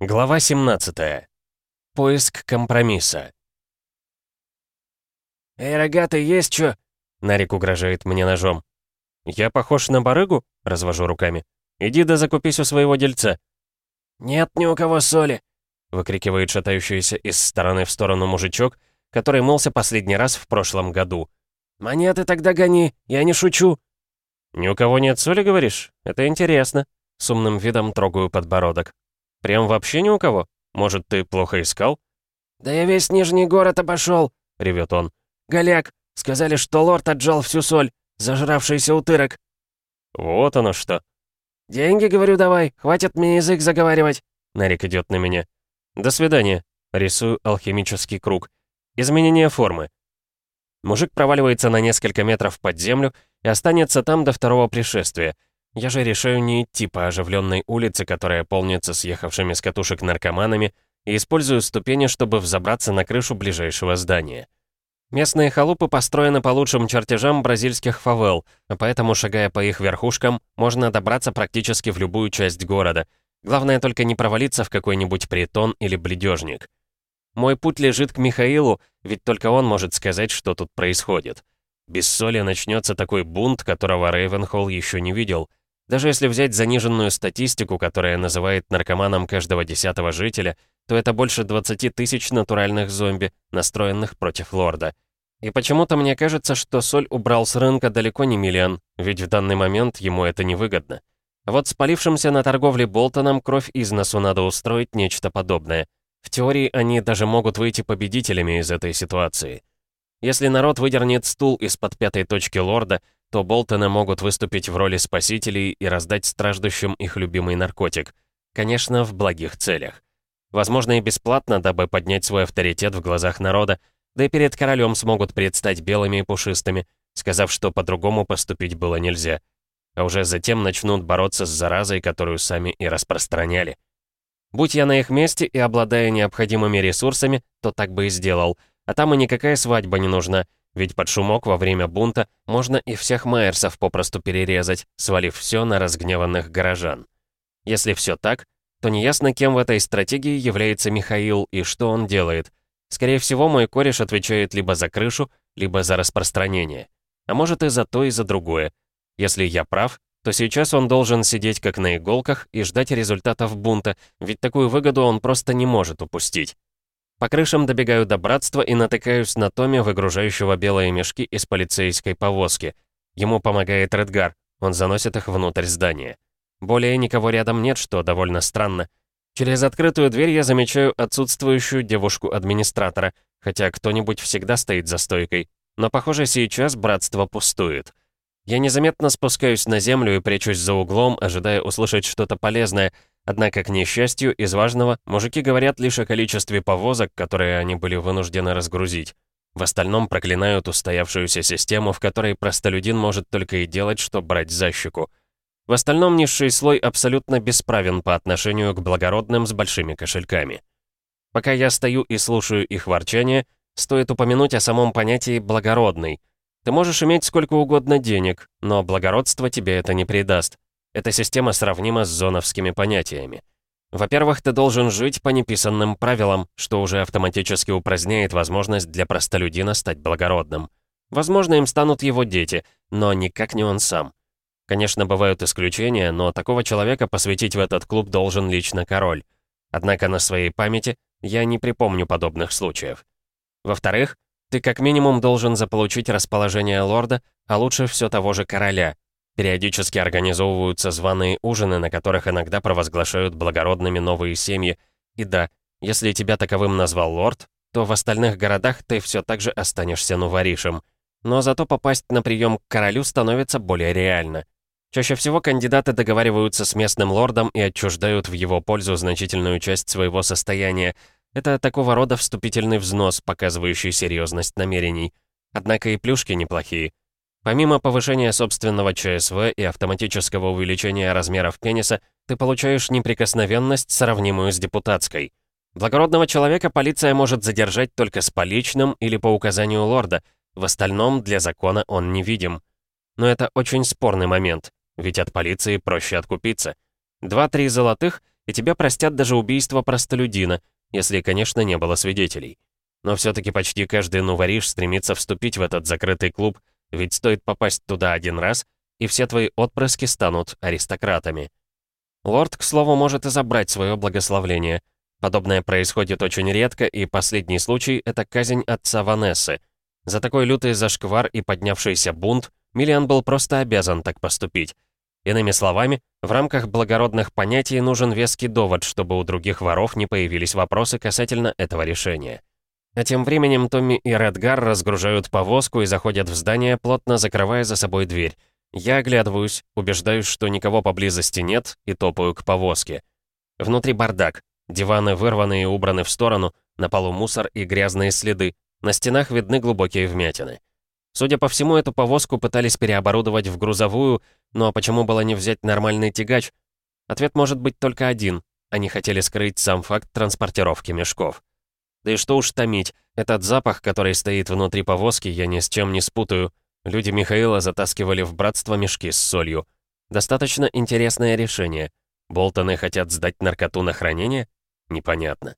Глава 17. Поиск компромисса. «Эй, рогатый, есть чё?» Нарик угрожает мне ножом. «Я похож на барыгу?» — развожу руками. «Иди да закупись у своего дельца». «Нет ни у кого соли!» — выкрикивает шатающийся из стороны в сторону мужичок, который мылся последний раз в прошлом году. «Монеты тогда гони, я не шучу!» «Ни у кого нет соли, говоришь? Это интересно!» С умным видом трогаю подбородок. «Прям вообще ни у кого? Может, ты плохо искал?» «Да я весь Нижний город обошел, ревет он. «Голяк, сказали, что лорд отжал всю соль, зажравшийся утырок». «Вот оно что». «Деньги, говорю, давай, хватит мне язык заговаривать». Нарик идет на меня. «До свидания». Рисую алхимический круг. Изменение формы. Мужик проваливается на несколько метров под землю и останется там до второго пришествия — я же решаю не идти по оживленной улице, которая полнится съехавшими с катушек наркоманами, и использую ступени, чтобы взобраться на крышу ближайшего здания. Местные халупы построены по лучшим чертежам бразильских фавел, а поэтому, шагая по их верхушкам, можно добраться практически в любую часть города. Главное только не провалиться в какой-нибудь притон или бледежник. Мой путь лежит к Михаилу, ведь только он может сказать, что тут происходит. Без соли начнется такой бунт, которого Рейвенхолл еще не видел. Даже если взять заниженную статистику, которая называет наркоманом каждого десятого жителя, то это больше 20 тысяч натуральных зомби, настроенных против лорда. И почему-то мне кажется, что соль убрал с рынка далеко не миллион, ведь в данный момент ему это невыгодно. А вот спалившимся на торговле Болтоном кровь из носу надо устроить нечто подобное. В теории они даже могут выйти победителями из этой ситуации. Если народ выдернет стул из-под пятой точки лорда, то Болтоны могут выступить в роли спасителей и раздать страждущим их любимый наркотик. Конечно, в благих целях. Возможно, и бесплатно, дабы поднять свой авторитет в глазах народа, да и перед королем смогут предстать белыми и пушистыми, сказав, что по-другому поступить было нельзя. А уже затем начнут бороться с заразой, которую сами и распространяли. Будь я на их месте и обладая необходимыми ресурсами, то так бы и сделал. А там и никакая свадьба не нужна — ведь под шумок во время бунта можно и всех Майерсов попросту перерезать, свалив все на разгневанных горожан. Если все так, то неясно, кем в этой стратегии является Михаил и что он делает. Скорее всего, мой кореш отвечает либо за крышу, либо за распространение. А может и за то, и за другое. Если я прав, то сейчас он должен сидеть как на иголках и ждать результатов бунта, ведь такую выгоду он просто не может упустить. По крышам добегаю до братства и натыкаюсь на Томи, выгружающего белые мешки из полицейской повозки. Ему помогает Редгар, он заносит их внутрь здания. Более никого рядом нет, что довольно странно. Через открытую дверь я замечаю отсутствующую девушку-администратора, хотя кто-нибудь всегда стоит за стойкой. Но, похоже, сейчас братство пустует. Я незаметно спускаюсь на землю и прячусь за углом, ожидая услышать что-то полезное, Однако, к несчастью, из важного, мужики говорят лишь о количестве повозок, которые они были вынуждены разгрузить. В остальном проклинают устоявшуюся систему, в которой простолюдин может только и делать, что брать за щеку. В остальном низший слой абсолютно бесправен по отношению к благородным с большими кошельками. Пока я стою и слушаю их ворчание, стоит упомянуть о самом понятии «благородный». Ты можешь иметь сколько угодно денег, но благородство тебе это не придаст. Эта система сравнима с зоновскими понятиями. Во-первых, ты должен жить по неписанным правилам, что уже автоматически упраздняет возможность для простолюдина стать благородным. Возможно, им станут его дети, но никак не он сам. Конечно, бывают исключения, но такого человека посвятить в этот клуб должен лично король. Однако на своей памяти я не припомню подобных случаев. Во-вторых, ты как минимум должен заполучить расположение лорда, а лучше все того же короля, Периодически организовываются званые ужины, на которых иногда провозглашают благородными новые семьи. И да, если тебя таковым назвал лорд, то в остальных городах ты все так же останешься нуворишем. Но зато попасть на прием к королю становится более реально. Чаще всего кандидаты договариваются с местным лордом и отчуждают в его пользу значительную часть своего состояния. Это такого рода вступительный взнос, показывающий серьезность намерений. Однако и плюшки неплохие. Помимо повышения собственного ЧСВ и автоматического увеличения размеров пениса, ты получаешь неприкосновенность, сравнимую с депутатской. Благородного человека полиция может задержать только с поличным или по указанию лорда, в остальном для закона он невидим. Но это очень спорный момент, ведь от полиции проще откупиться. Два-три золотых, и тебе простят даже убийство простолюдина, если, конечно, не было свидетелей. Но все-таки почти каждый нувориш стремится вступить в этот закрытый клуб, ведь стоит попасть туда один раз, и все твои отпрыски станут аристократами. Лорд, к слову, может и забрать свое благословление. Подобное происходит очень редко, и последний случай — это казнь отца Ванессы. За такой лютый зашквар и поднявшийся бунт Миллиан был просто обязан так поступить. Иными словами, в рамках благородных понятий нужен веский довод, чтобы у других воров не появились вопросы касательно этого решения. А тем временем Томми и Редгар разгружают повозку и заходят в здание, плотно закрывая за собой дверь. Я оглядываюсь, убеждаюсь, что никого поблизости нет, и топаю к повозке. Внутри бардак. Диваны вырваны и убраны в сторону, на полу мусор и грязные следы. На стенах видны глубокие вмятины. Судя по всему, эту повозку пытались переоборудовать в грузовую, но почему было не взять нормальный тягач? Ответ может быть только один. Они хотели скрыть сам факт транспортировки мешков. Да и что уж томить, этот запах, который стоит внутри повозки, я ни с чем не спутаю. Люди Михаила затаскивали в братство мешки с солью. Достаточно интересное решение. Болтоны хотят сдать наркоту на хранение? Непонятно.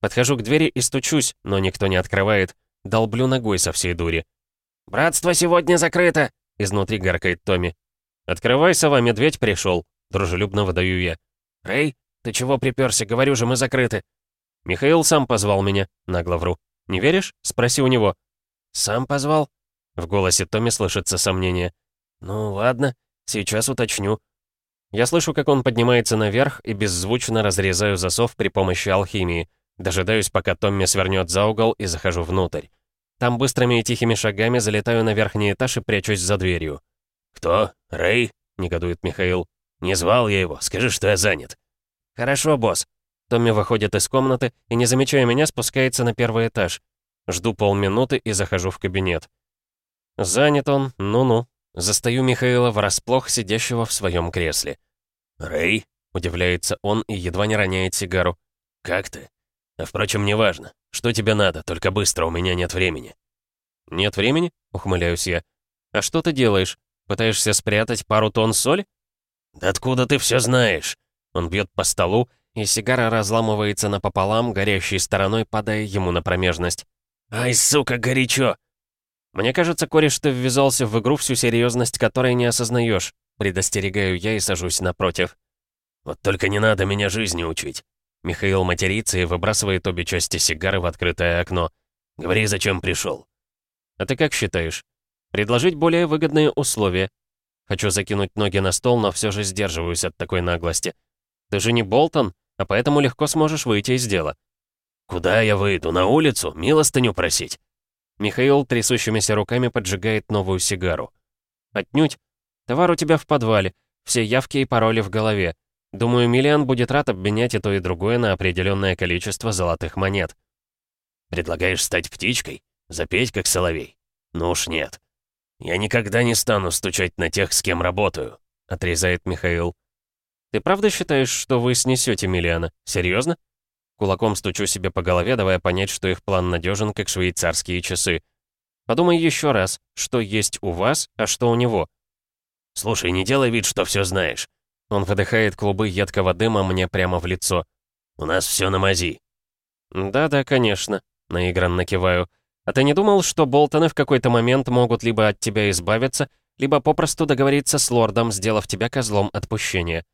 Подхожу к двери и стучусь, но никто не открывает. Долблю ногой со всей дури. «Братство сегодня закрыто!» — изнутри гаркает Томми. «Открывай, сова, медведь пришел. дружелюбно выдаю я. «Рэй, ты чего приперся? Говорю же, мы закрыты!» «Михаил сам позвал меня», — нагло вру. «Не веришь?» — спроси у него. «Сам позвал?» В голосе Томми слышится сомнение. «Ну, ладно, сейчас уточню». Я слышу, как он поднимается наверх и беззвучно разрезаю засов при помощи алхимии. Дожидаюсь, пока Томми свернет за угол и захожу внутрь. Там быстрыми и тихими шагами залетаю на верхний этаж и прячусь за дверью. «Кто? Рэй?» — негодует Михаил. «Не звал я его. Скажи, что я занят». «Хорошо, босс. Томми выходит из комнаты и, не замечая меня, спускается на первый этаж. Жду полминуты и захожу в кабинет. Занят он, ну-ну. Застаю Михаила врасплох, сидящего в своем кресле. «Рэй?» — удивляется он и едва не роняет сигару. «Как ты? А впрочем, неважно. Что тебе надо? Только быстро, у меня нет времени». «Нет времени?» — ухмыляюсь я. «А что ты делаешь? Пытаешься спрятать пару тонн соли?» «Да откуда ты все знаешь?» Он бьет по столу, и сигара разламывается напополам, горящей стороной падая ему на промежность. «Ай, сука, горячо!» «Мне кажется, кореш, ты ввязался в игру, всю серьезность которой не осознаешь. Предостерегаю я и сажусь напротив. «Вот только не надо меня жизни учить!» Михаил матерится и выбрасывает обе части сигары в открытое окно. «Говори, зачем пришел?» «А ты как считаешь? Предложить более выгодные условия?» Хочу закинуть ноги на стол, но все же сдерживаюсь от такой наглости. «Ты же не Болтон?» А поэтому легко сможешь выйти из дела». «Куда я выйду? На улицу? Милостыню просить?» Михаил трясущимися руками поджигает новую сигару. «Отнюдь. Товар у тебя в подвале, все явки и пароли в голове. Думаю, Миллиан будет рад обменять и то, и другое на определенное количество золотых монет». «Предлагаешь стать птичкой? Запеть, как соловей? Ну уж нет. Я никогда не стану стучать на тех, с кем работаю», — отрезает Михаил. Ты правда считаешь, что вы снесете Миллиана? Серьезно? Кулаком стучу себе по голове, давая понять, что их план надежен, как швейцарские часы. Подумай еще раз, что есть у вас, а что у него. Слушай, не делай вид, что все знаешь. Он выдыхает клубы едкого дыма мне прямо в лицо. У нас все на мази. Да-да, конечно, наигранно киваю. А ты не думал, что Болтоны в какой-то момент могут либо от тебя избавиться, либо попросту договориться с лордом, сделав тебя козлом отпущения?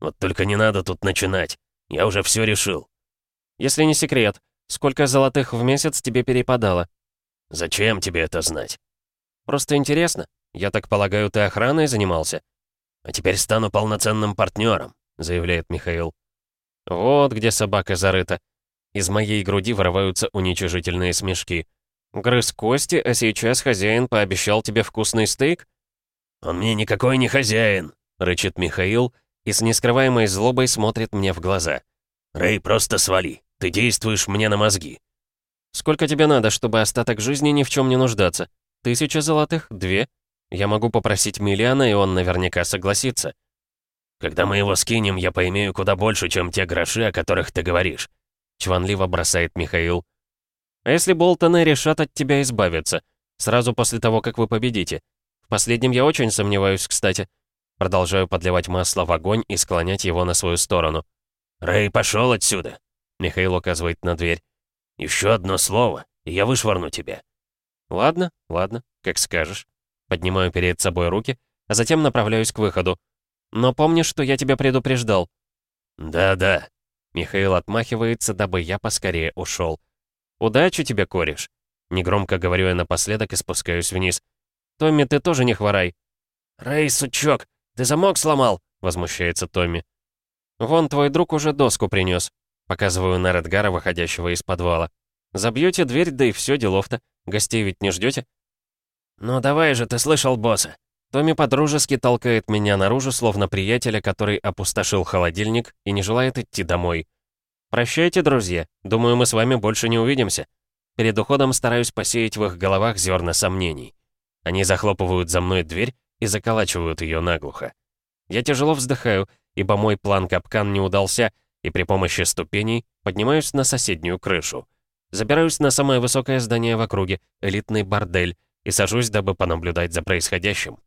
Вот только не надо тут начинать. Я уже все решил. Если не секрет, сколько золотых в месяц тебе перепадало? Зачем тебе это знать? Просто интересно. Я так полагаю, ты охраной занимался? А теперь стану полноценным партнером, заявляет Михаил. Вот где собака зарыта. Из моей груди вырываются уничижительные смешки. Грыз кости, а сейчас хозяин пообещал тебе вкусный стейк? Он мне никакой не хозяин, рычит Михаил, и с нескрываемой злобой смотрит мне в глаза. «Рэй, просто свали. Ты действуешь мне на мозги». «Сколько тебе надо, чтобы остаток жизни ни в чем не нуждаться? Тысяча золотых? Две? Я могу попросить Миллиана, и он наверняка согласится». «Когда мы его скинем, я поимею куда больше, чем те гроши, о которых ты говоришь», — чванливо бросает Михаил. «А если Болтоны решат от тебя избавиться? Сразу после того, как вы победите? В последнем я очень сомневаюсь, кстати. Продолжаю подливать масло в огонь и склонять его на свою сторону. «Рэй, пошел отсюда!» Михаил указывает на дверь. «Еще одно слово, и я вышвырну тебя». «Ладно, ладно, как скажешь». Поднимаю перед собой руки, а затем направляюсь к выходу. «Но помни, что я тебя предупреждал». «Да-да». Михаил отмахивается, дабы я поскорее ушел. «Удачи тебе, кореш!» Негромко говорю я напоследок и спускаюсь вниз. «Томми, ты тоже не хворай!» «Рэй, сучок, ты замок сломал!» — возмущается Томми. «Вон твой друг уже доску принес. Показываю на Редгара, выходящего из подвала. «Забьете дверь, да и все делов-то. Гостей ведь не ждете? «Ну давай же, ты слышал босса!» Томми подружески толкает меня наружу, словно приятеля, который опустошил холодильник и не желает идти домой. «Прощайте, друзья. Думаю, мы с вами больше не увидимся». Перед уходом стараюсь посеять в их головах зерна сомнений. Они захлопывают за мной дверь и заколачивают ее наглухо. Я тяжело вздыхаю, ибо мой план-капкан не удался, и при помощи ступеней поднимаюсь на соседнюю крышу. Забираюсь на самое высокое здание в округе, элитный бордель, и сажусь, дабы понаблюдать за происходящим.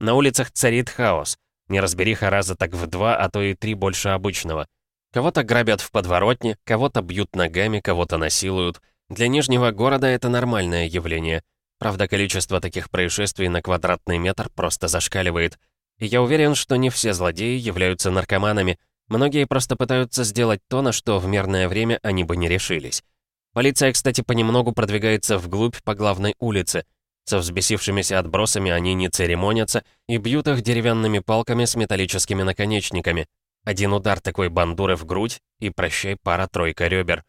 На улицах царит хаос. Неразбериха раза так в два, а то и три больше обычного. Кого-то грабят в подворотне, кого-то бьют ногами, кого-то насилуют. Для Нижнего города это нормальное явление. Правда, количество таких происшествий на квадратный метр просто зашкаливает. И я уверен, что не все злодеи являются наркоманами. Многие просто пытаются сделать то, на что в мирное время они бы не решились. Полиция, кстати, понемногу продвигается вглубь по главной улице. Со взбесившимися отбросами они не церемонятся и бьют их деревянными палками с металлическими наконечниками. Один удар такой бандуры в грудь и прощай пара-тройка ребер.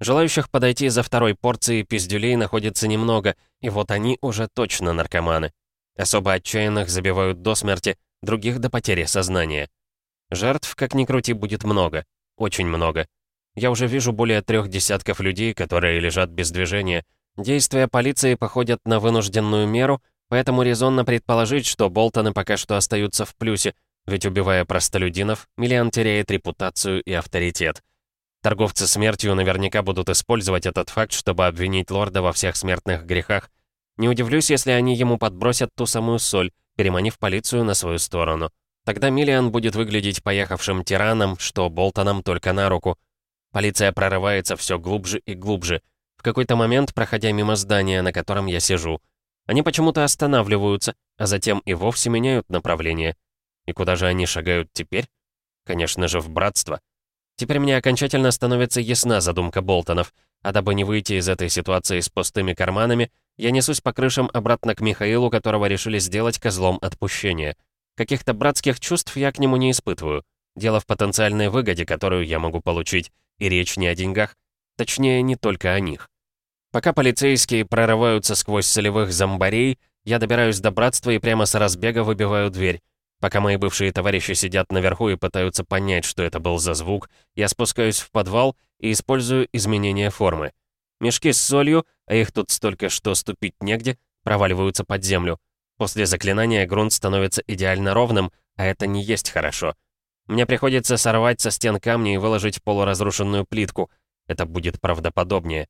Желающих подойти за второй порцией пиздюлей находится немного, и вот они уже точно наркоманы. Особо отчаянных забивают до смерти, других до потери сознания. Жертв, как ни крути, будет много. Очень много. Я уже вижу более трех десятков людей, которые лежат без движения. Действия полиции походят на вынужденную меру, поэтому резонно предположить, что Болтоны пока что остаются в плюсе, ведь убивая простолюдинов, Миллиан теряет репутацию и авторитет. Торговцы смертью наверняка будут использовать этот факт, чтобы обвинить лорда во всех смертных грехах. Не удивлюсь, если они ему подбросят ту самую соль, переманив полицию на свою сторону. Тогда Миллиан будет выглядеть поехавшим тираном, что Болтонам только на руку — Полиция прорывается все глубже и глубже. В какой-то момент, проходя мимо здания, на котором я сижу, они почему-то останавливаются, а затем и вовсе меняют направление. И куда же они шагают теперь? Конечно же, в братство. Теперь мне окончательно становится ясна задумка Болтонов, а дабы не выйти из этой ситуации с пустыми карманами, я несусь по крышам обратно к Михаилу, которого решили сделать козлом отпущения. Каких-то братских чувств я к нему не испытываю. Дело в потенциальной выгоде, которую я могу получить. И речь не о деньгах. Точнее, не только о них. Пока полицейские прорываются сквозь солевых зомбарей, я добираюсь до братства и прямо с разбега выбиваю дверь. Пока мои бывшие товарищи сидят наверху и пытаются понять, что это был за звук, я спускаюсь в подвал и использую изменение формы. Мешки с солью, а их тут столько, что ступить негде, проваливаются под землю. После заклинания грунт становится идеально ровным, а это не есть хорошо. Мне приходится сорвать со стен камни и выложить полуразрушенную плитку. Это будет правдоподобнее.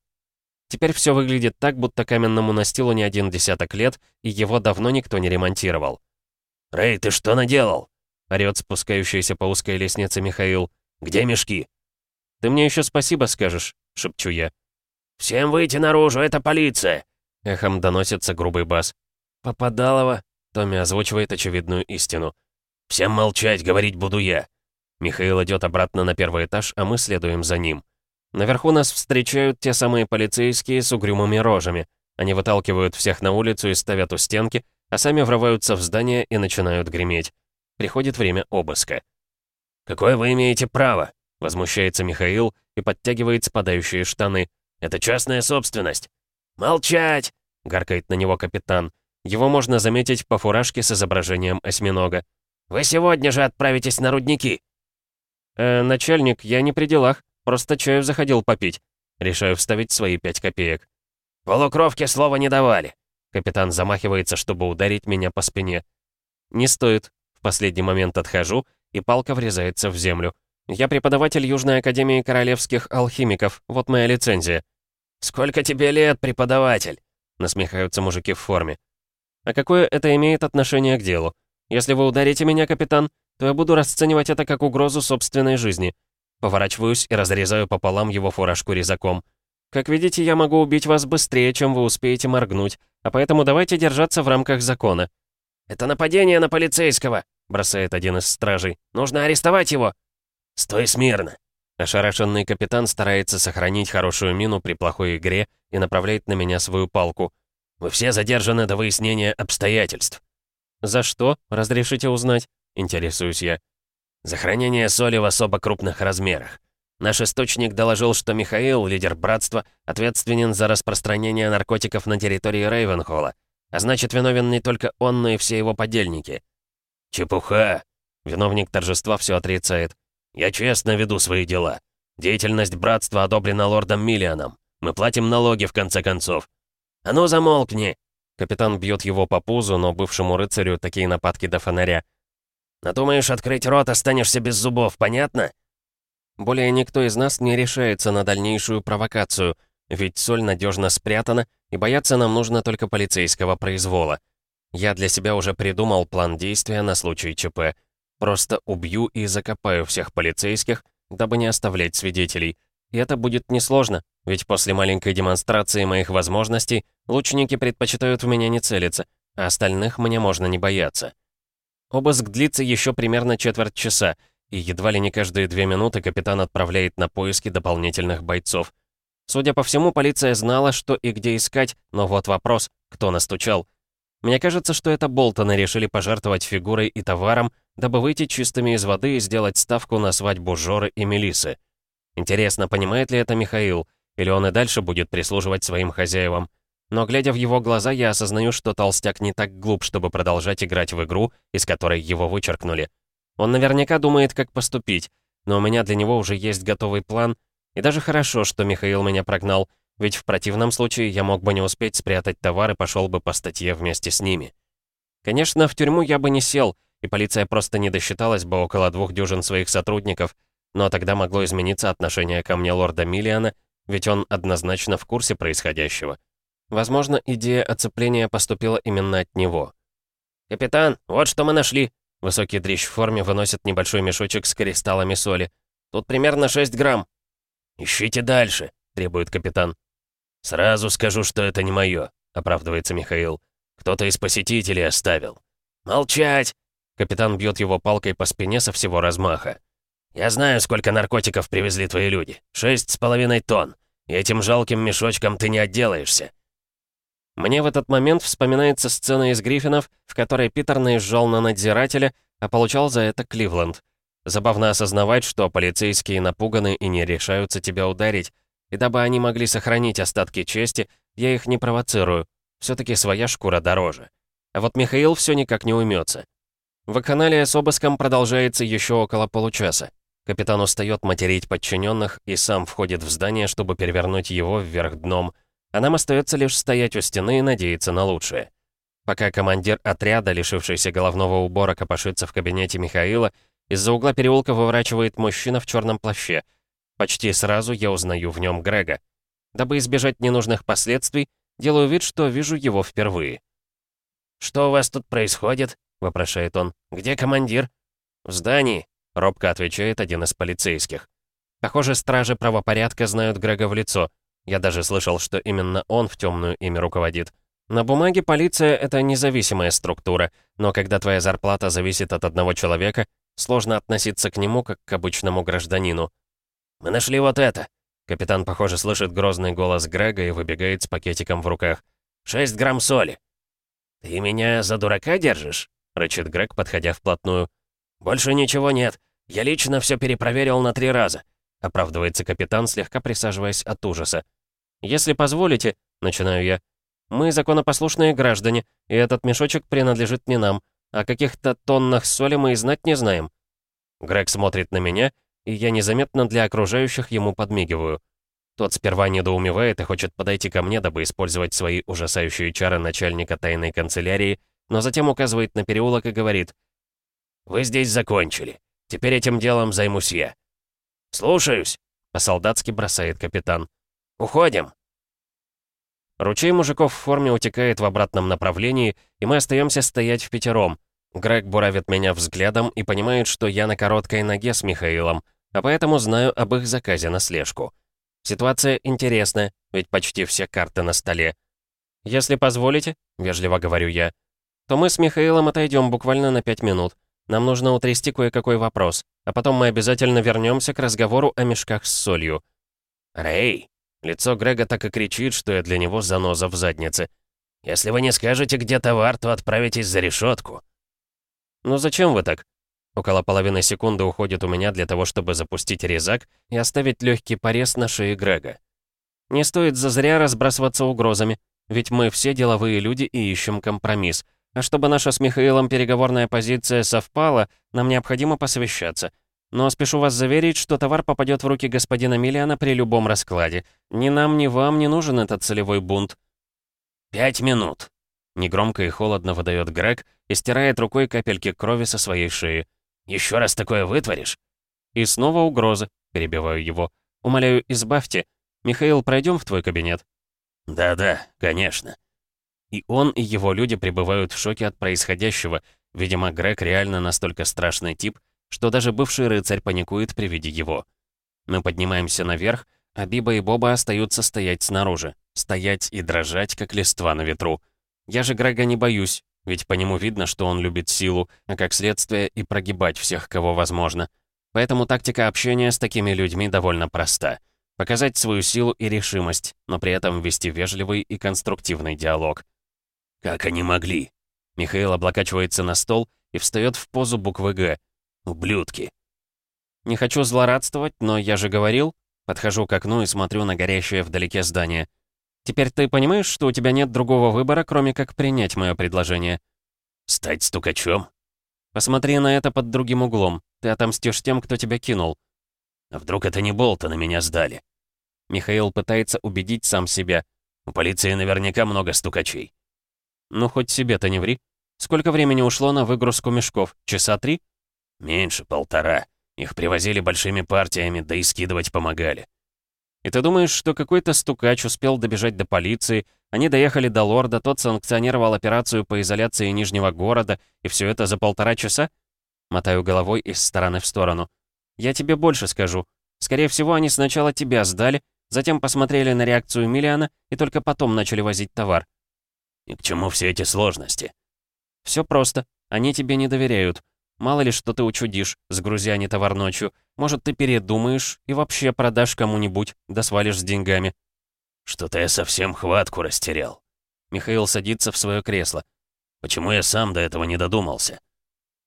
Теперь все выглядит так, будто каменному настилу не один десяток лет, и его давно никто не ремонтировал. «Рэй, ты что наделал?» — орёт спускающийся по узкой лестнице Михаил. «Где мешки?» «Ты мне еще спасибо скажешь», — шепчу я. «Всем выйти наружу, это полиция!» — эхом доносится грубый бас. «Попадалова», — Томми озвучивает очевидную истину. «Всем молчать, говорить буду я». Михаил идет обратно на первый этаж, а мы следуем за ним. Наверху нас встречают те самые полицейские с угрюмыми рожами. Они выталкивают всех на улицу и ставят у стенки, а сами врываются в здание и начинают греметь. Приходит время обыска. «Какое вы имеете право?» — возмущается Михаил и подтягивает спадающие штаны. «Это частная собственность». «Молчать!» — гаркает на него капитан. Его можно заметить по фуражке с изображением осьминога. «Вы сегодня же отправитесь на рудники!» «Э, начальник, я не при делах, просто чаю заходил попить». Решаю вставить свои пять копеек. «Полукровке слова не давали!» Капитан замахивается, чтобы ударить меня по спине. «Не стоит». В последний момент отхожу, и палка врезается в землю. «Я преподаватель Южной Академии Королевских Алхимиков. Вот моя лицензия». «Сколько тебе лет, преподаватель?» Насмехаются мужики в форме. «А какое это имеет отношение к делу? Если вы ударите меня, капитан, то я буду расценивать это как угрозу собственной жизни. Поворачиваюсь и разрезаю пополам его фуражку резаком. «Как видите, я могу убить вас быстрее, чем вы успеете моргнуть, а поэтому давайте держаться в рамках закона». «Это нападение на полицейского», — бросает один из стражей. «Нужно арестовать его». «Стой смирно». Ошарашенный капитан старается сохранить хорошую мину при плохой игре и направляет на меня свою палку. «Вы все задержаны до выяснения обстоятельств». «За что? Разрешите узнать?» — интересуюсь я. «За хранение соли в особо крупных размерах. Наш источник доложил, что Михаил, лидер братства, ответственен за распространение наркотиков на территории Рейвенхолла. А значит, виновен не только он, но и все его подельники. Чепуха. Виновник торжества все отрицает. Я честно веду свои дела. Деятельность братства одобрена лордом Миллианом. Мы платим налоги, в конце концов. А ну, замолкни!» Капитан бьет его по пузу, но бывшему рыцарю такие нападки до фонаря. «Надумаешь открыть рот, останешься без зубов, понятно?» Более никто из нас не решается на дальнейшую провокацию, ведь соль надежно спрятана, и бояться нам нужно только полицейского произвола. Я для себя уже придумал план действия на случай ЧП. Просто убью и закопаю всех полицейских, дабы не оставлять свидетелей. И это будет несложно, ведь после маленькой демонстрации моих возможностей лучники предпочитают в меня не целиться, а остальных мне можно не бояться. Обыск длится еще примерно четверть часа, и едва ли не каждые две минуты капитан отправляет на поиски дополнительных бойцов. Судя по всему, полиция знала, что и где искать, но вот вопрос, кто настучал. Мне кажется, что это Болтоны решили пожертвовать фигурой и товаром, дабы выйти чистыми из воды и сделать ставку на свадьбу Жоры и Мелисы. Интересно, понимает ли это Михаил, или он и дальше будет прислуживать своим хозяевам? Но глядя в его глаза, я осознаю, что толстяк не так глуп, чтобы продолжать играть в игру, из которой его вычеркнули. Он наверняка думает, как поступить, но у меня для него уже есть готовый план, и даже хорошо, что Михаил меня прогнал, ведь в противном случае я мог бы не успеть спрятать товар и пошел бы по статье вместе с ними. Конечно, в тюрьму я бы не сел, и полиция просто не досчиталась бы около двух дюжин своих сотрудников, но тогда могло измениться отношение ко мне лорда Миллиана, ведь он однозначно в курсе происходящего. Возможно, идея оцепления поступила именно от него. «Капитан, вот что мы нашли!» Высокий дрищ в форме выносит небольшой мешочек с кристаллами соли. «Тут примерно 6 грамм. «Ищите дальше», — требует капитан. «Сразу скажу, что это не мое», — оправдывается Михаил. «Кто-то из посетителей оставил». «Молчать!» Капитан бьет его палкой по спине со всего размаха. «Я знаю, сколько наркотиков привезли твои люди. Шесть с половиной тонн. И этим жалким мешочком ты не отделаешься». Мне в этот момент вспоминается сцена из Гриффинов, в которой Питер наезжал на надзирателя, а получал за это Кливленд. Забавно осознавать, что полицейские напуганы и не решаются тебя ударить. И дабы они могли сохранить остатки чести, я их не провоцирую. все таки своя шкура дороже. А вот Михаил все никак не уймется. Вакханалия с обыском продолжается еще около получаса. Капитан устает материть подчиненных и сам входит в здание, чтобы перевернуть его вверх дном. А нам остается лишь стоять у стены и надеяться на лучшее. Пока командир отряда, лишившийся головного убора, копошится в кабинете Михаила, из-за угла переулка выворачивает мужчина в черном плаще. Почти сразу я узнаю в нем Грега. Дабы избежать ненужных последствий, делаю вид, что вижу его впервые. «Что у вас тут происходит?» — вопрошает он. «Где командир?» «В здании», — робко отвечает один из полицейских. Похоже, стражи правопорядка знают Грега в лицо. Я даже слышал, что именно он в темную ими руководит. На бумаге полиция — это независимая структура, но когда твоя зарплата зависит от одного человека, Сложно относиться к нему, как к обычному гражданину. «Мы нашли вот это!» Капитан, похоже, слышит грозный голос Грега и выбегает с пакетиком в руках. «Шесть грамм соли!» «Ты меня за дурака держишь?» — рычит Грег, подходя вплотную. «Больше ничего нет. Я лично все перепроверил на три раза», — оправдывается капитан, слегка присаживаясь от ужаса. «Если позволите», — начинаю я, — «мы законопослушные граждане, и этот мешочек принадлежит не нам. О каких-то тоннах соли мы и знать не знаем. Грег смотрит на меня, и я незаметно для окружающих ему подмигиваю. Тот сперва недоумевает и хочет подойти ко мне, дабы использовать свои ужасающие чары начальника тайной канцелярии, но затем указывает на переулок и говорит. «Вы здесь закончили. Теперь этим делом займусь я». «Слушаюсь», — по-солдатски бросает капитан. «Уходим». Ручей мужиков в форме утекает в обратном направлении, и мы остаемся стоять в пятером. Грег буравит меня взглядом и понимает, что я на короткой ноге с Михаилом, а поэтому знаю об их заказе на слежку. Ситуация интересная, ведь почти все карты на столе. «Если позволите», — вежливо говорю я, — «то мы с Михаилом отойдем буквально на пять минут. Нам нужно утрясти кое-какой вопрос, а потом мы обязательно вернемся к разговору о мешках с солью». «Рэй!» Лицо Грега так и кричит, что я для него заноза в заднице. «Если вы не скажете, где товар, то отправитесь за решетку». «Ну зачем вы так?» Около половины секунды уходит у меня для того, чтобы запустить резак и оставить легкий порез на шее Грега. Не стоит зазря разбрасываться угрозами, ведь мы все деловые люди и ищем компромисс. А чтобы наша с Михаилом переговорная позиция совпала, нам необходимо посовещаться. Но спешу вас заверить, что товар попадет в руки господина Миллиана при любом раскладе. Ни нам, ни вам не нужен этот целевой бунт. «Пять минут», — негромко и холодно выдает Грег и стирает рукой капельки крови со своей шеи. Еще раз такое вытворишь?» «И снова угрозы», — перебиваю его. «Умоляю, избавьте. Михаил, пройдем в твой кабинет?» «Да-да, конечно». И он, и его люди пребывают в шоке от происходящего. Видимо, Грег реально настолько страшный тип, что даже бывший рыцарь паникует при виде его. Мы поднимаемся наверх, а Биба и Боба остаются стоять снаружи. Стоять и дрожать, как листва на ветру. Я же Грега не боюсь, ведь по нему видно, что он любит силу, а как следствие и прогибать всех, кого возможно. Поэтому тактика общения с такими людьми довольно проста. Показать свою силу и решимость, но при этом вести вежливый и конструктивный диалог. «Как они могли?» Михаил облокачивается на стол и встает в позу буквы «Г». «Ублюдки!» Не хочу злорадствовать, но я же говорил. Подхожу к окну и смотрю на горящее вдалеке здание. Теперь ты понимаешь, что у тебя нет другого выбора, кроме как принять мое предложение?» «Стать стукачом?» «Посмотри на это под другим углом. Ты отомстишь тем, кто тебя кинул». «А вдруг это не Болта на меня сдали?» Михаил пытается убедить сам себя. «У полиции наверняка много стукачей». «Ну, хоть себе-то не ври. Сколько времени ушло на выгрузку мешков? Часа три?» «Меньше полтора. Их привозили большими партиями, да и скидывать помогали. И ты думаешь, что какой-то стукач успел добежать до полиции, они доехали до лорда, тот санкционировал операцию по изоляции Нижнего города, и все это за полтора часа? Мотаю головой из стороны в сторону. Я тебе больше скажу. Скорее всего, они сначала тебя сдали, затем посмотрели на реакцию Миллиана и только потом начали возить товар. И к чему все эти сложности? Все просто. Они тебе не доверяют. Мало ли, что ты учудишь, сгрузя не товар ночью. Может, ты передумаешь и вообще продашь кому-нибудь, да свалишь с деньгами. Что-то я совсем хватку растерял. Михаил садится в свое кресло. Почему я сам до этого не додумался?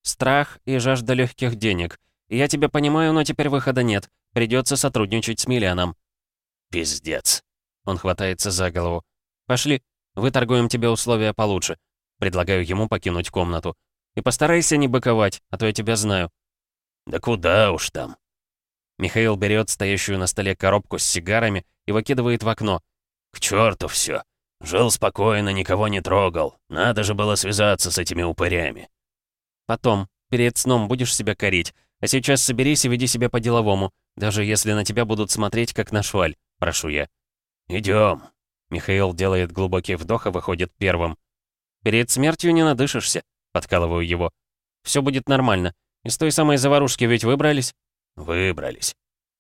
Страх и жажда легких денег. Я тебя понимаю, но теперь выхода нет. Придется сотрудничать с Миллианом. Пиздец. Он хватается за голову. Пошли, выторгуем тебе условия получше. Предлагаю ему покинуть комнату. И постарайся не быковать, а то я тебя знаю». «Да куда уж там?» Михаил берет стоящую на столе коробку с сигарами и выкидывает в окно. «К черту все. Жил спокойно, никого не трогал. Надо же было связаться с этими упырями». «Потом, перед сном будешь себя корить. А сейчас соберись и веди себя по-деловому, даже если на тебя будут смотреть, как на шваль, прошу я». Идем. Михаил делает глубокий вдох и выходит первым. «Перед смертью не надышишься», Подкалываю его. Все будет нормально. Из той самой заварушки ведь выбрались?» «Выбрались».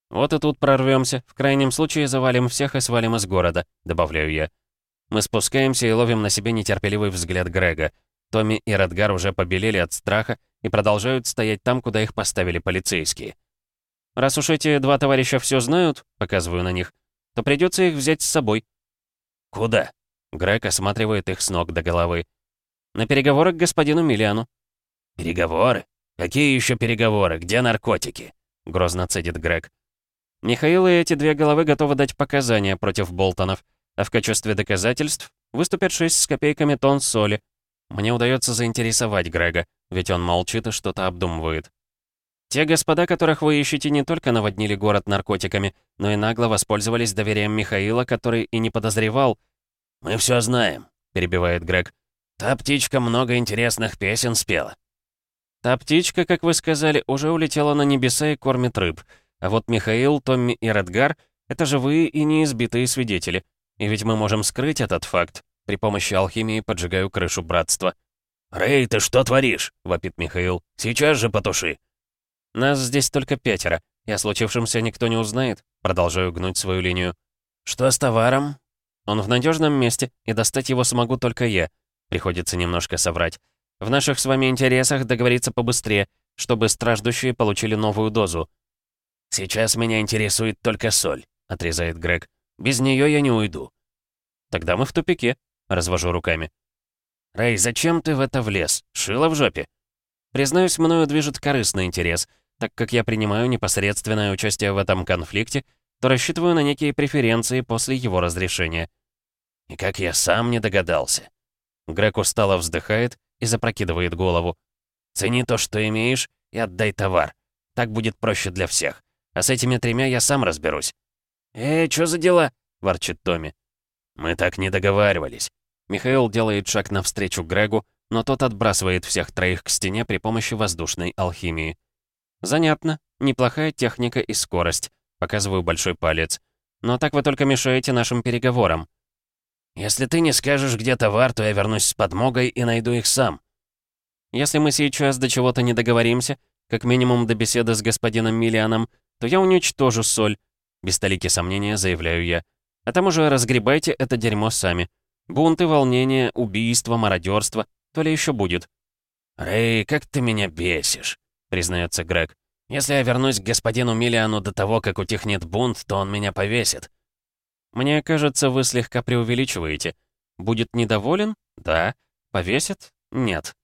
«Вот и тут прорвемся. В крайнем случае завалим всех и свалим из города», — добавляю я. Мы спускаемся и ловим на себе нетерпеливый взгляд Грега. Томми и Радгар уже побелели от страха и продолжают стоять там, куда их поставили полицейские. «Раз уж эти два товарища все знают», — показываю на них, «то придется их взять с собой». «Куда?» Грег осматривает их с ног до головы. На переговоры к господину Миллиану». «Переговоры? Какие еще переговоры? Где наркотики?» — грозно цедит Грег. Михаил и эти две головы готовы дать показания против Болтонов, а в качестве доказательств выступят шесть с копейками тонн соли. Мне удается заинтересовать Грега, ведь он молчит и что-то обдумывает. Те господа, которых вы ищете, не только наводнили город наркотиками, но и нагло воспользовались доверием Михаила, который и не подозревал. «Мы все знаем», — перебивает Грег. Та птичка много интересных песен спела. Та птичка, как вы сказали, уже улетела на небеса и кормит рыб. А вот Михаил, Томми и Редгар — это живые и неизбитые свидетели. И ведь мы можем скрыть этот факт. При помощи алхимии поджигаю крышу братства. «Рэй, ты что творишь?» — вопит Михаил. «Сейчас же потуши!» «Нас здесь только пятеро. и о случившемся никто не узнает. Продолжаю гнуть свою линию. «Что с товаром?» «Он в надежном месте, и достать его смогу только я». Приходится немножко соврать. «В наших с вами интересах договориться побыстрее, чтобы страждущие получили новую дозу». «Сейчас меня интересует только соль», — отрезает Грег. «Без нее я не уйду». «Тогда мы в тупике», — развожу руками. «Рэй, зачем ты в это влез? Шило в жопе?» Признаюсь, мною движет корыстный интерес, так как я принимаю непосредственное участие в этом конфликте, то рассчитываю на некие преференции после его разрешения. И как я сам не догадался. Грег устало вздыхает и запрокидывает голову. «Цени то, что имеешь, и отдай товар. Так будет проще для всех. А с этими тремя я сам разберусь». «Эй, что за дела?» — ворчит Томми. «Мы так не договаривались». Михаил делает шаг навстречу Грегу, но тот отбрасывает всех троих к стене при помощи воздушной алхимии. «Занятно. Неплохая техника и скорость». Показываю большой палец. «Но так вы только мешаете нашим переговорам». «Если ты не скажешь, где товар, то я вернусь с подмогой и найду их сам». «Если мы сейчас до чего-то не договоримся, как минимум до беседы с господином Миллианом, то я уничтожу соль», — без толики сомнения заявляю я. «А там уже разгребайте это дерьмо сами. Бунты, волнения, убийства, мародерство, то ли еще будет». «Рэй, как ты меня бесишь», — признается Грег. «Если я вернусь к господину Миллиану до того, как утихнет бунт, то он меня повесит». «Мне кажется, вы слегка преувеличиваете. Будет недоволен? Да. Повесит? Нет».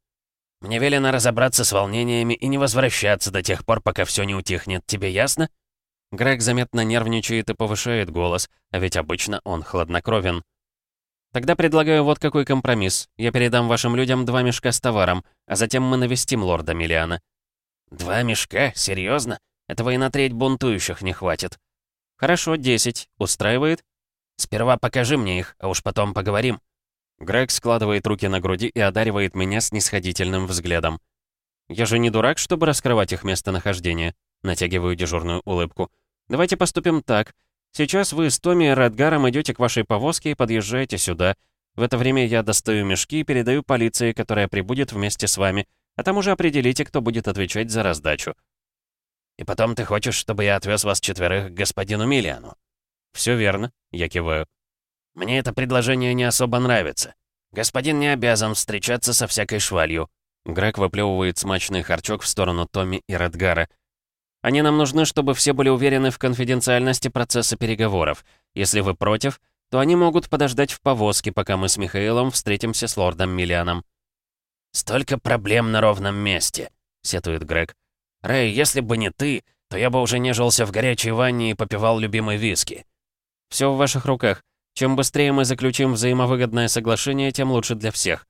Мне велено разобраться с волнениями и не возвращаться до тех пор, пока все не утихнет. Тебе ясно?» Грег заметно нервничает и повышает голос, а ведь обычно он хладнокровен. «Тогда предлагаю вот какой компромисс. Я передам вашим людям два мешка с товаром, а затем мы навестим лорда Миллиана». «Два мешка? Серьезно? Этого и на треть бунтующих не хватит». «Хорошо, десять. Устраивает?» «Сперва покажи мне их, а уж потом поговорим». Грег складывает руки на груди и одаривает меня снисходительным взглядом. «Я же не дурак, чтобы раскрывать их местонахождение», натягиваю дежурную улыбку. «Давайте поступим так. Сейчас вы с Томми и Редгаром идете к вашей повозке и подъезжаете сюда. В это время я достаю мешки и передаю полиции, которая прибудет вместе с вами, а там уже определите, кто будет отвечать за раздачу». «И потом ты хочешь, чтобы я отвез вас четверых к господину Миллиану?» «Все верно», — я киваю. Мне это предложение не особо нравится. Господин не обязан встречаться со всякой швалью». Грег выплевывает смачный харчок в сторону Томми и Редгара. «Они нам нужны, чтобы все были уверены в конфиденциальности процесса переговоров. Если вы против, то они могут подождать в повозке, пока мы с Михаилом встретимся с лордом Миллианом». «Столько проблем на ровном месте», — сетует Грег. «Рэй, если бы не ты, то я бы уже нежился в горячей ванне и попивал любимый виски». «Все в ваших руках. Чем быстрее мы заключим взаимовыгодное соглашение, тем лучше для всех».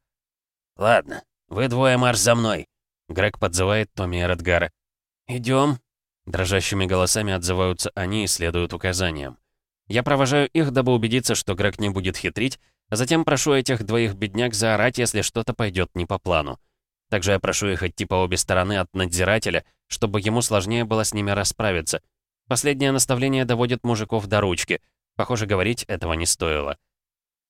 «Ладно, вы двое марш за мной», — Грег подзывает Томми и Редгара. «Идем». Дрожащими голосами отзываются они и следуют указаниям. Я провожаю их, дабы убедиться, что Грег не будет хитрить, а затем прошу этих двоих бедняк заорать, если что-то пойдет не по плану. Также я прошу их идти по обе стороны от надзирателя, чтобы ему сложнее было с ними расправиться. Последнее наставление доводит мужиков до ручки — Похоже, говорить этого не стоило.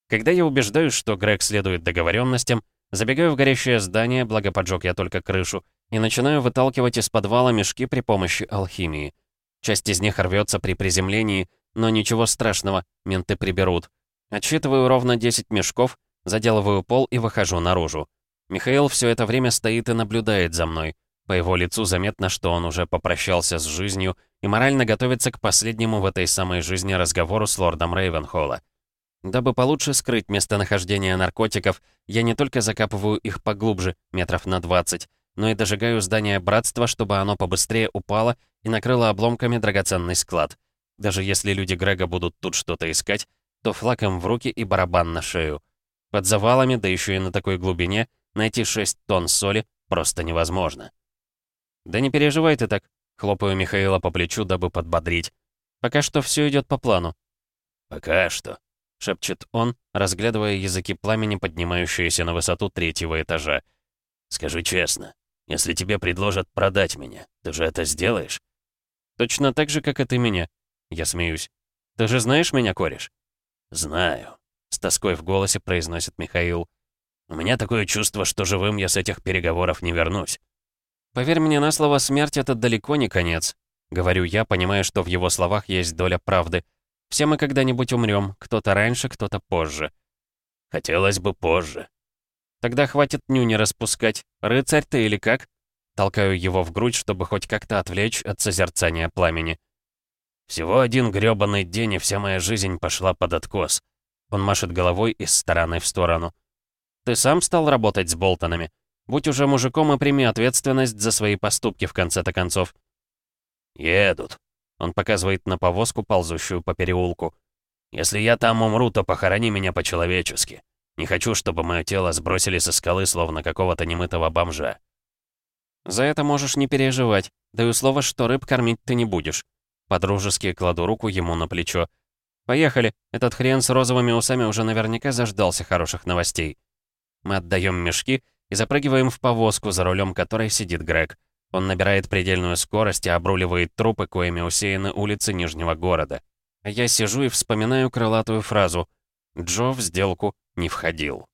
Когда я убеждаюсь, что Грег следует договоренностям, забегаю в горящее здание, благо поджег я только крышу, и начинаю выталкивать из подвала мешки при помощи алхимии. Часть из них рвется при приземлении, но ничего страшного, менты приберут. Отсчитываю ровно 10 мешков, заделываю пол и выхожу наружу. Михаил все это время стоит и наблюдает за мной. По его лицу заметно, что он уже попрощался с жизнью и морально готовится к последнему в этой самой жизни разговору с лордом Рейвенхолла. Дабы получше скрыть местонахождение наркотиков, я не только закапываю их поглубже, метров на 20, но и дожигаю здание братства, чтобы оно побыстрее упало и накрыло обломками драгоценный склад. Даже если люди Грега будут тут что-то искать, то флаг в руки и барабан на шею. Под завалами, да еще и на такой глубине, найти 6 тонн соли просто невозможно. «Да не переживай ты так», — хлопаю Михаила по плечу, дабы подбодрить. «Пока что все идет по плану». «Пока что», — шепчет он, разглядывая языки пламени, поднимающиеся на высоту третьего этажа. «Скажи честно, если тебе предложат продать меня, ты же это сделаешь?» «Точно так же, как и ты меня», — я смеюсь. «Ты же знаешь меня, кореш?» «Знаю», — с тоской в голосе произносит Михаил. «У меня такое чувство, что живым я с этих переговоров не вернусь». Поверь мне на слово, смерть — это далеко не конец. — говорю я, понимая, что в его словах есть доля правды. «Все мы когда-нибудь умрем, кто-то раньше, кто-то позже». «Хотелось бы позже». «Тогда хватит нюни распускать. Рыцарь ты или как?» Толкаю его в грудь, чтобы хоть как-то отвлечь от созерцания пламени. «Всего один грёбаный день, и вся моя жизнь пошла под откос». Он машет головой из стороны в сторону. «Ты сам стал работать с Болтонами? Будь уже мужиком и прими ответственность за свои поступки в конце-то концов». «Едут». Он показывает на повозку, ползущую по переулку. «Если я там умру, то похорони меня по-человечески. Не хочу, чтобы мое тело сбросили со скалы, словно какого-то немытого бомжа». «За это можешь не переживать. Даю слово, что рыб кормить ты не будешь». Подружески кладу руку ему на плечо. «Поехали. Этот хрен с розовыми усами уже наверняка заждался хороших новостей». Мы отдаем мешки и запрыгиваем в повозку, за рулем которой сидит Грег. Он набирает предельную скорость и обруливает трупы, коими усеяны улицы Нижнего города. А я сижу и вспоминаю крылатую фразу «Джо в сделку не входил».